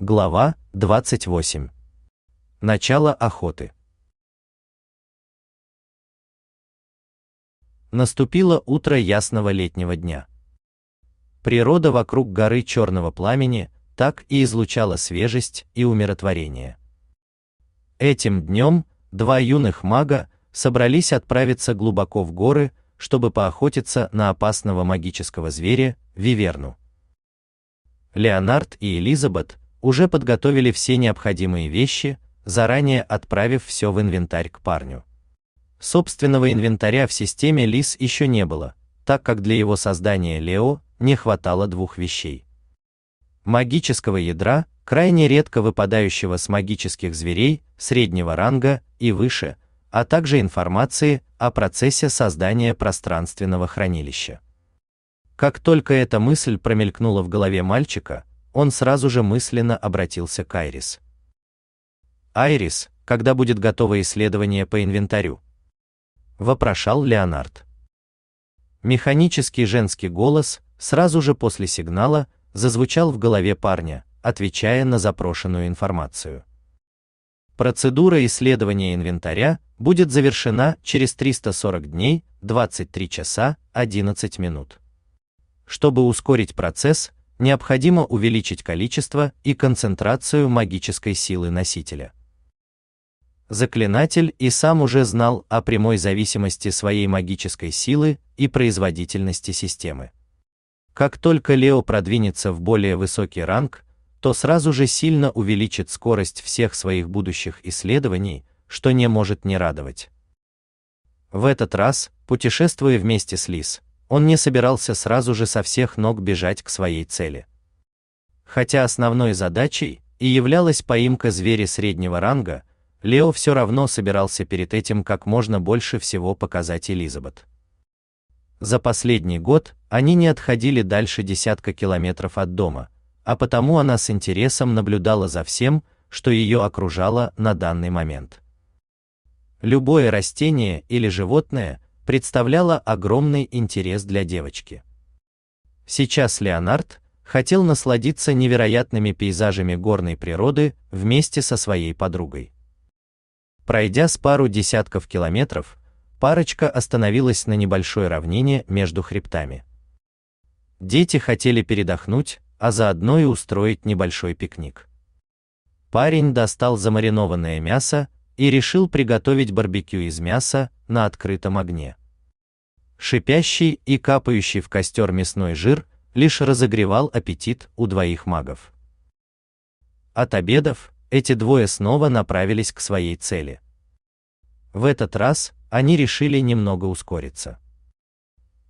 Глава 28. Начало охоты. Наступило утро ясного летнего дня. Природа вокруг горы Черного пламени так и излучала свежесть и умиротворение. Этим днем два юных мага собрались отправиться глубоко в горы, чтобы поохотиться на опасного магического зверя Виверну. Леонард и Элизабет уже подготовили все необходимые вещи, заранее отправив все в инвентарь к парню. Собственного инвентаря в системе Лис еще не было, так как для его создания Лео не хватало двух вещей. Магического ядра, крайне редко выпадающего с магических зверей среднего ранга и выше, а также информации о процессе создания пространственного хранилища. Как только эта мысль промелькнула в голове мальчика, он сразу же мысленно обратился к Айрис. Айрис, когда будет готово исследование по инвентарю? вопрошал Леонард. Механический женский голос сразу же после сигнала зазвучал в голове парня, отвечая на запрошенную информацию. Процедура исследования инвентаря будет завершена через 340 дней, 23 часа, 11 минут. Чтобы ускорить процесс, необходимо увеличить количество и концентрацию магической силы носителя. Заклинатель и сам уже знал о прямой зависимости своей магической силы и производительности системы. Как только Лео продвинется в более высокий ранг, то сразу же сильно увеличит скорость всех своих будущих исследований, что не может не радовать. В этот раз, путешествуя вместе с Лис, он не собирался сразу же со всех ног бежать к своей цели. Хотя основной задачей и являлась поимка зверя среднего ранга, Лео все равно собирался перед этим как можно больше всего показать Элизабет. За последний год они не отходили дальше десятка километров от дома, а потому она с интересом наблюдала за всем, что ее окружало на данный момент. Любое растение или животное представляло огромный интерес для девочки. Сейчас Леонард хотел насладиться невероятными пейзажами горной природы вместе со своей подругой. Пройдя с пару десятков километров, парочка остановилась на небольшой равнине между хребтами. Дети хотели передохнуть, а заодно и устроить небольшой пикник. Парень достал замаринованное мясо и решил приготовить барбекю из мяса на открытом огне. Шипящий и капающий в костер мясной жир лишь разогревал аппетит у двоих магов. От обедов эти двое снова направились к своей цели. В этот раз они решили немного ускориться.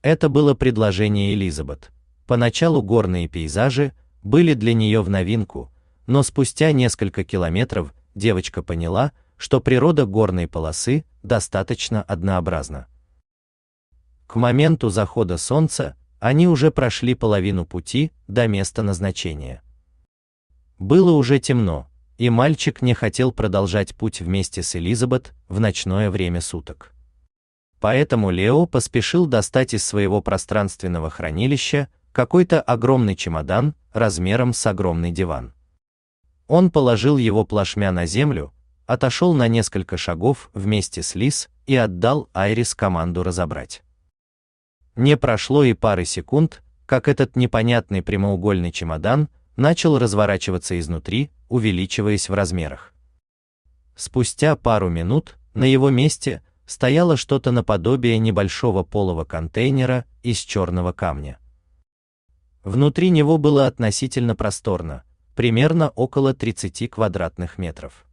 Это было предложение Элизабет. Поначалу горные пейзажи были для нее в новинку, но спустя несколько километров девочка поняла, что природа горной полосы достаточно однообразна. К моменту захода солнца они уже прошли половину пути до места назначения. Было уже темно, и мальчик не хотел продолжать путь вместе с Элизабет в ночное время суток. Поэтому Лео поспешил достать из своего пространственного хранилища какой-то огромный чемодан размером с огромный диван. Он положил его плашмя на землю, отошел на несколько шагов вместе с Лис и отдал Айрис команду разобрать. Не прошло и пары секунд, как этот непонятный прямоугольный чемодан начал разворачиваться изнутри, увеличиваясь в размерах. Спустя пару минут на его месте стояло что-то наподобие небольшого полого контейнера из черного камня. Внутри него было относительно просторно, примерно около 30 квадратных метров.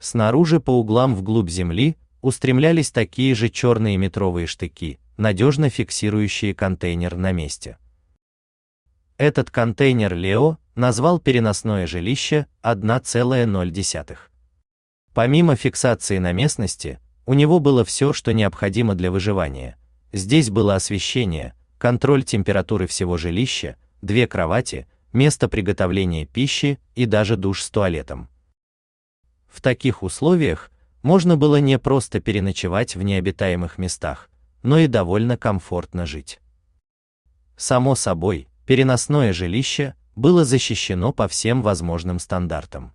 Снаружи по углам вглубь земли устремлялись такие же черные метровые штыки, надежно фиксирующие контейнер на месте. Этот контейнер Лео назвал переносное жилище 1,0. Помимо фиксации на местности, у него было все, что необходимо для выживания. Здесь было освещение, контроль температуры всего жилища, две кровати, место приготовления пищи и даже душ с туалетом. В таких условиях можно было не просто переночевать в необитаемых местах, но и довольно комфортно жить. Само собой, переносное жилище было защищено по всем возможным стандартам.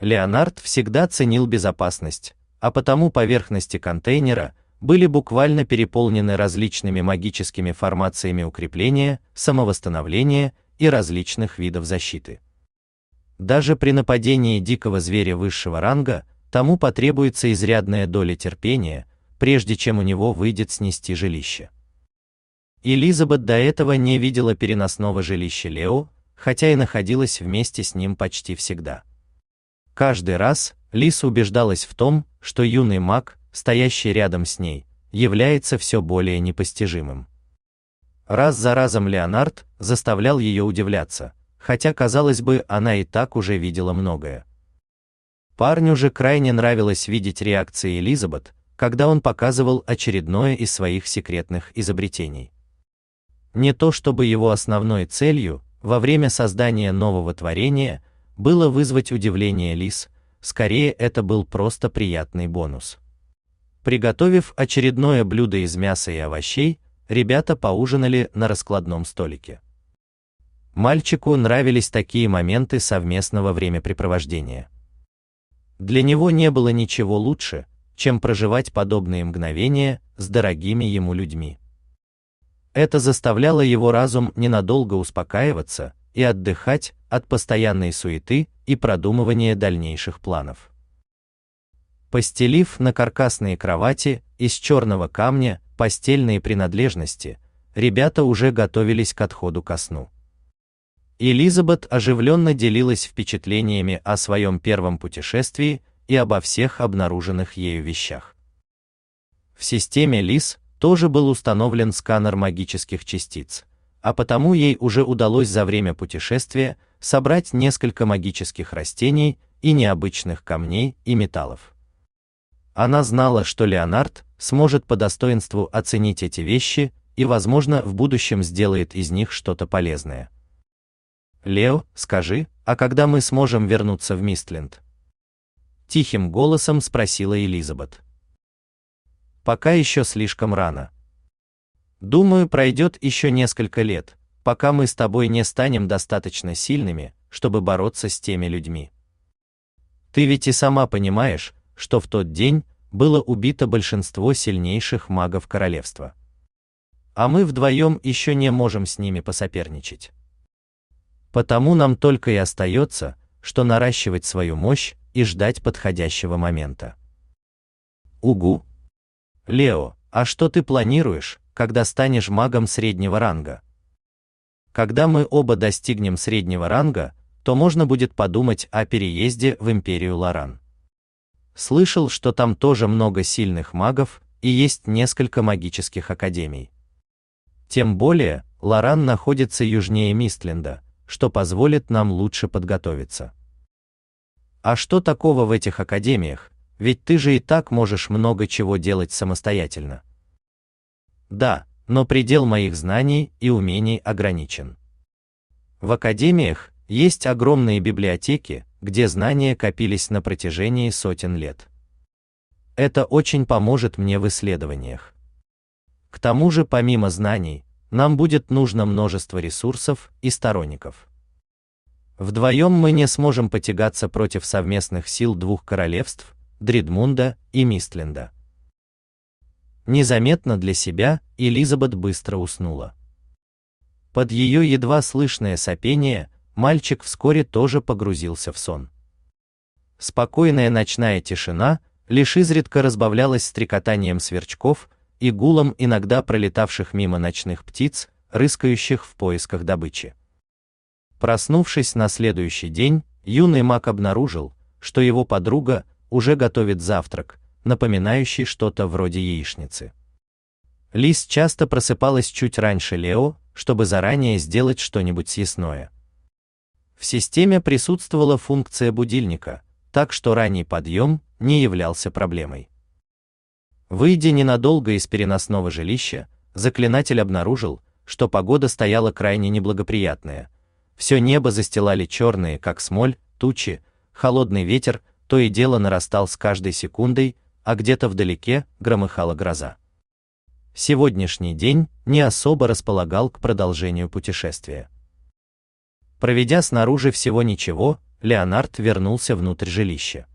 Леонард всегда ценил безопасность, а потому поверхности контейнера были буквально переполнены различными магическими формациями укрепления, самовосстановления и различных видов защиты. Даже при нападении дикого зверя высшего ранга тому потребуется изрядная доля терпения, прежде чем у него выйдет снести жилище. Элизабет до этого не видела переносного жилища Лео, хотя и находилась вместе с ним почти всегда. Каждый раз Лиса убеждалась в том, что юный маг, стоящий рядом с ней, является все более непостижимым. Раз за разом Леонард заставлял ее удивляться, хотя, казалось бы, она и так уже видела многое. Парню же крайне нравилось видеть реакции Элизабет, когда он показывал очередное из своих секретных изобретений. Не то чтобы его основной целью во время создания нового творения было вызвать удивление Лис, скорее это был просто приятный бонус. Приготовив очередное блюдо из мяса и овощей, ребята поужинали на раскладном столике. Мальчику нравились такие моменты совместного времяпрепровождения. Для него не было ничего лучше, чем проживать подобные мгновения с дорогими ему людьми. Это заставляло его разум ненадолго успокаиваться и отдыхать от постоянной суеты и продумывания дальнейших планов. Постелив на каркасные кровати из черного камня постельные принадлежности, ребята уже готовились к отходу ко сну. Элизабет оживленно делилась впечатлениями о своем первом путешествии и обо всех обнаруженных ею вещах. В системе ЛИС тоже был установлен сканер магических частиц, а потому ей уже удалось за время путешествия собрать несколько магических растений и необычных камней и металлов. Она знала, что Леонард сможет по достоинству оценить эти вещи и, возможно, в будущем сделает из них что-то полезное. Лео, скажи, а когда мы сможем вернуться в Мистленд? Тихим голосом спросила Элизабет. Пока еще слишком рано. Думаю, пройдет еще несколько лет, пока мы с тобой не станем достаточно сильными, чтобы бороться с теми людьми. Ты ведь и сама понимаешь, что в тот день было убито большинство сильнейших магов королевства. А мы вдвоем еще не можем с ними посоперничать. Потому нам только и остается, что наращивать свою мощь и ждать подходящего момента. Угу. Лео, а что ты планируешь, когда станешь магом среднего ранга? Когда мы оба достигнем среднего ранга, то можно будет подумать о переезде в империю Лоран. Слышал, что там тоже много сильных магов и есть несколько магических академий. Тем более, Лоран находится южнее Мистленда, что позволит нам лучше подготовиться. А что такого в этих академиях? Ведь ты же и так можешь много чего делать самостоятельно. Да, но предел моих знаний и умений ограничен. В академиях есть огромные библиотеки, где знания копились на протяжении сотен лет. Это очень поможет мне в исследованиях. К тому же, помимо знаний, нам будет нужно множество ресурсов и сторонников. Вдвоем мы не сможем потягаться против совместных сил двух королевств, Дридмунда и Мистленда. Незаметно для себя Элизабет быстро уснула. Под ее едва слышное сопение мальчик вскоре тоже погрузился в сон. Спокойная ночная тишина лишь изредка разбавлялась стрекотанием сверчков и гулом иногда пролетавших мимо ночных птиц, рыскающих в поисках добычи. Проснувшись на следующий день, юный маг обнаружил, что его подруга уже готовит завтрак, напоминающий что-то вроде яичницы. Лис часто просыпалась чуть раньше Лео, чтобы заранее сделать что-нибудь съестное. В системе присутствовала функция будильника, так что ранний подъем не являлся проблемой. Выйдя ненадолго из переносного жилища, заклинатель обнаружил, что погода стояла крайне неблагоприятная, все небо застилали черные, как смоль, тучи, холодный ветер то и дело нарастал с каждой секундой, а где-то вдалеке громыхала гроза. Сегодняшний день не особо располагал к продолжению путешествия. Проведя снаружи всего ничего, Леонард вернулся внутрь жилища.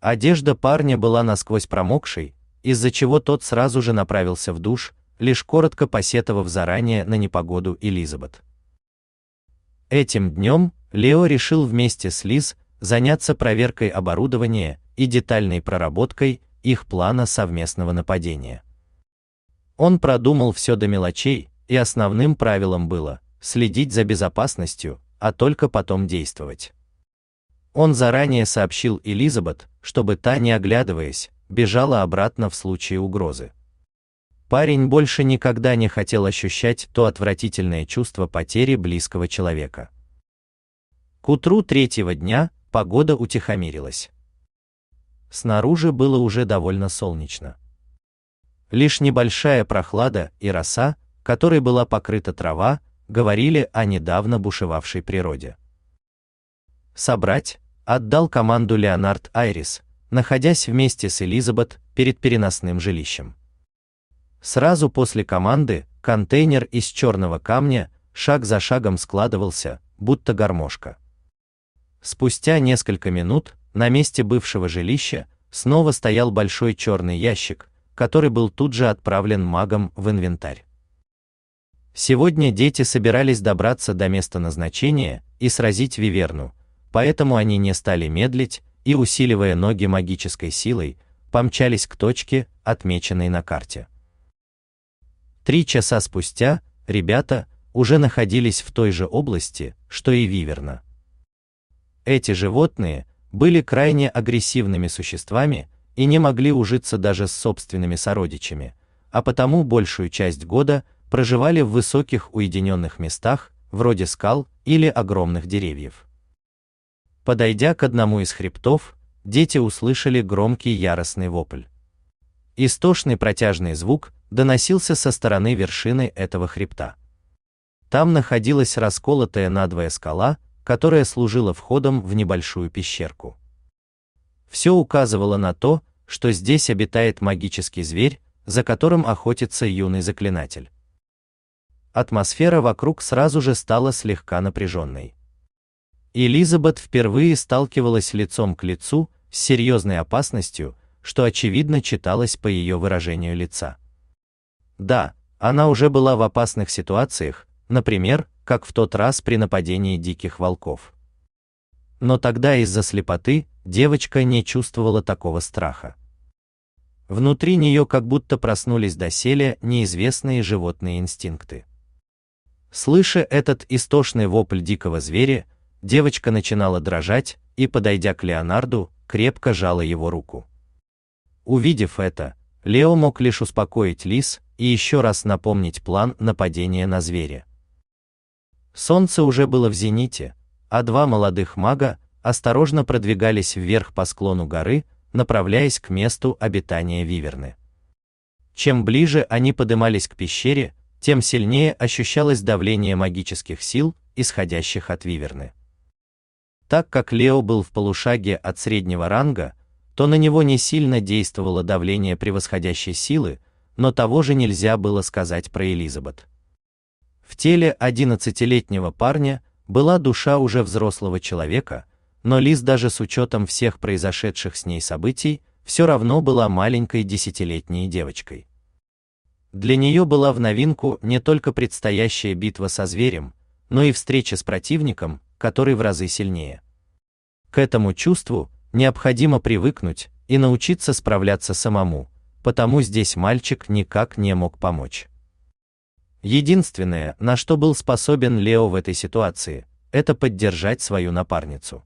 Одежда парня была насквозь промокшей, из-за чего тот сразу же направился в душ, лишь коротко посетовав заранее на непогоду Элизабет. Этим днем Лео решил вместе с Лиз заняться проверкой оборудования и детальной проработкой их плана совместного нападения. Он продумал все до мелочей, и основным правилом было следить за безопасностью, а только потом действовать. Он заранее сообщил Элизабет, чтобы та, не оглядываясь, бежала обратно в случае угрозы. Парень больше никогда не хотел ощущать то отвратительное чувство потери близкого человека. К утру третьего дня погода утихомирилась. Снаружи было уже довольно солнечно. Лишь небольшая прохлада и роса, которой была покрыта трава, говорили о недавно бушевавшей природе. Собрать отдал команду Леонард Айрис, находясь вместе с Элизабет перед переносным жилищем. Сразу после команды контейнер из черного камня шаг за шагом складывался, будто гармошка. Спустя несколько минут на месте бывшего жилища снова стоял большой черный ящик, который был тут же отправлен магом в инвентарь. Сегодня дети собирались добраться до места назначения и сразить Виверну, поэтому они не стали медлить и, усиливая ноги магической силой, помчались к точке, отмеченной на карте. Три часа спустя ребята уже находились в той же области, что и Виверна. Эти животные были крайне агрессивными существами и не могли ужиться даже с собственными сородичами, а потому большую часть года проживали в высоких уединенных местах, вроде скал или огромных деревьев. Подойдя к одному из хребтов, дети услышали громкий яростный вопль. Истошный протяжный звук доносился со стороны вершины этого хребта. Там находилась расколотая надвое скала, которая служила входом в небольшую пещерку. Все указывало на то, что здесь обитает магический зверь, за которым охотится юный заклинатель. Атмосфера вокруг сразу же стала слегка напряженной. Элизабет впервые сталкивалась лицом к лицу с серьезной опасностью, что очевидно читалось по ее выражению лица. Да, она уже была в опасных ситуациях, например, как в тот раз при нападении диких волков. Но тогда из-за слепоты девочка не чувствовала такого страха. Внутри нее как будто проснулись доселе неизвестные животные инстинкты. Слыша этот истошный вопль дикого зверя, девочка начинала дрожать и, подойдя к Леонарду, крепко жала его руку. Увидев это, Лео мог лишь успокоить Лис и еще раз напомнить план нападения на зверя. Солнце уже было в зените, а два молодых мага осторожно продвигались вверх по склону горы, направляясь к месту обитания Виверны. Чем ближе они подымались к пещере, тем сильнее ощущалось давление магических сил, исходящих от Виверны. Так как Лео был в полушаге от среднего ранга, то на него не сильно действовало давление превосходящей силы, но того же нельзя было сказать про Элизабет. В теле одиннадцатилетнего парня была душа уже взрослого человека, но Лиз даже с учетом всех произошедших с ней событий все равно была маленькой десятилетней девочкой. Для нее была в новинку не только предстоящая битва со зверем, но и встреча с противником, который в разы сильнее. К этому чувству необходимо привыкнуть и научиться справляться самому, потому здесь мальчик никак не мог помочь. Единственное, на что был способен Лео в этой ситуации, это поддержать свою напарницу.